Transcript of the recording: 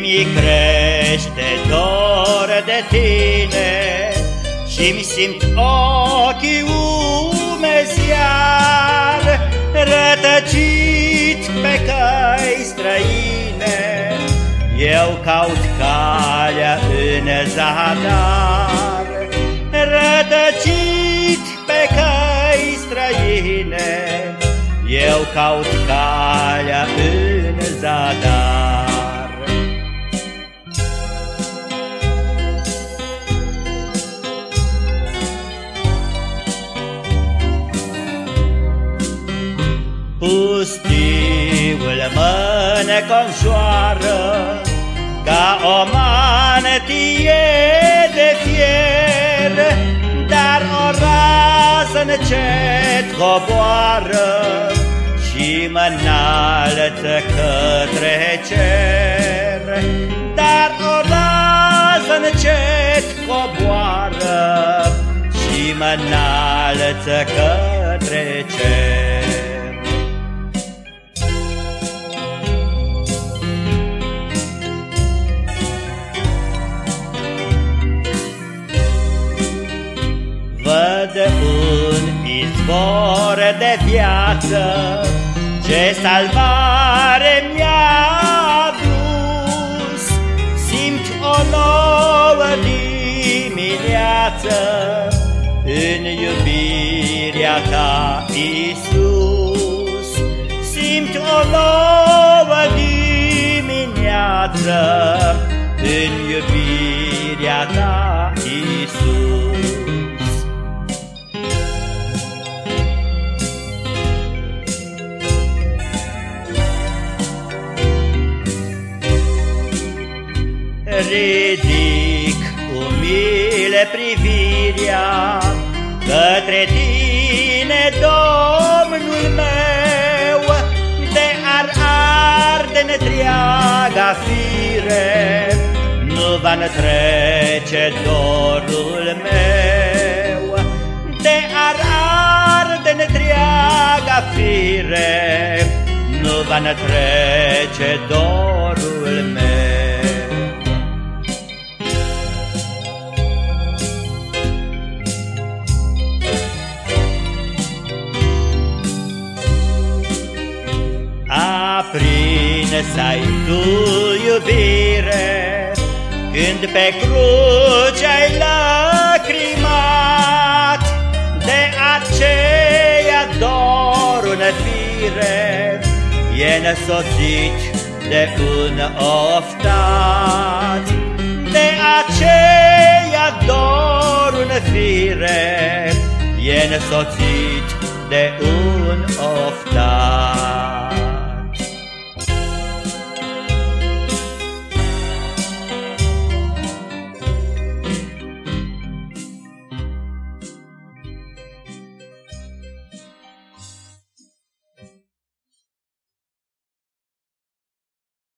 mi crește dor de tine Și-mi simt ochii umeziar Rătăcit pe căi străine. Eu caut calea în zadar Rătăcit pe căi străine. Eu caut calea în zadar Pustiul mă neconjoară Ca o manetie de fier Dar o rază încet coboară Și mă înalță către cer. Dar o rază încet coboară Și mă înalță către cer un izvor de viață Ce salvare mi-a adus. Simt o nouă dimineață În iubirea ta, Iisus. Simt o nouă dimineață ridic umile privirea Către tine, Domnul meu De ar arde întreaga fire Nu va trece dorul meu. De ar arde întreaga fire Nu va trece dorul meu aprins ai tu iubire, Când pe cruce ai lacrimat, De aceea dorul fire E nesoțit de un oftat, De aceea dorul fire E nesoțit de un oftat.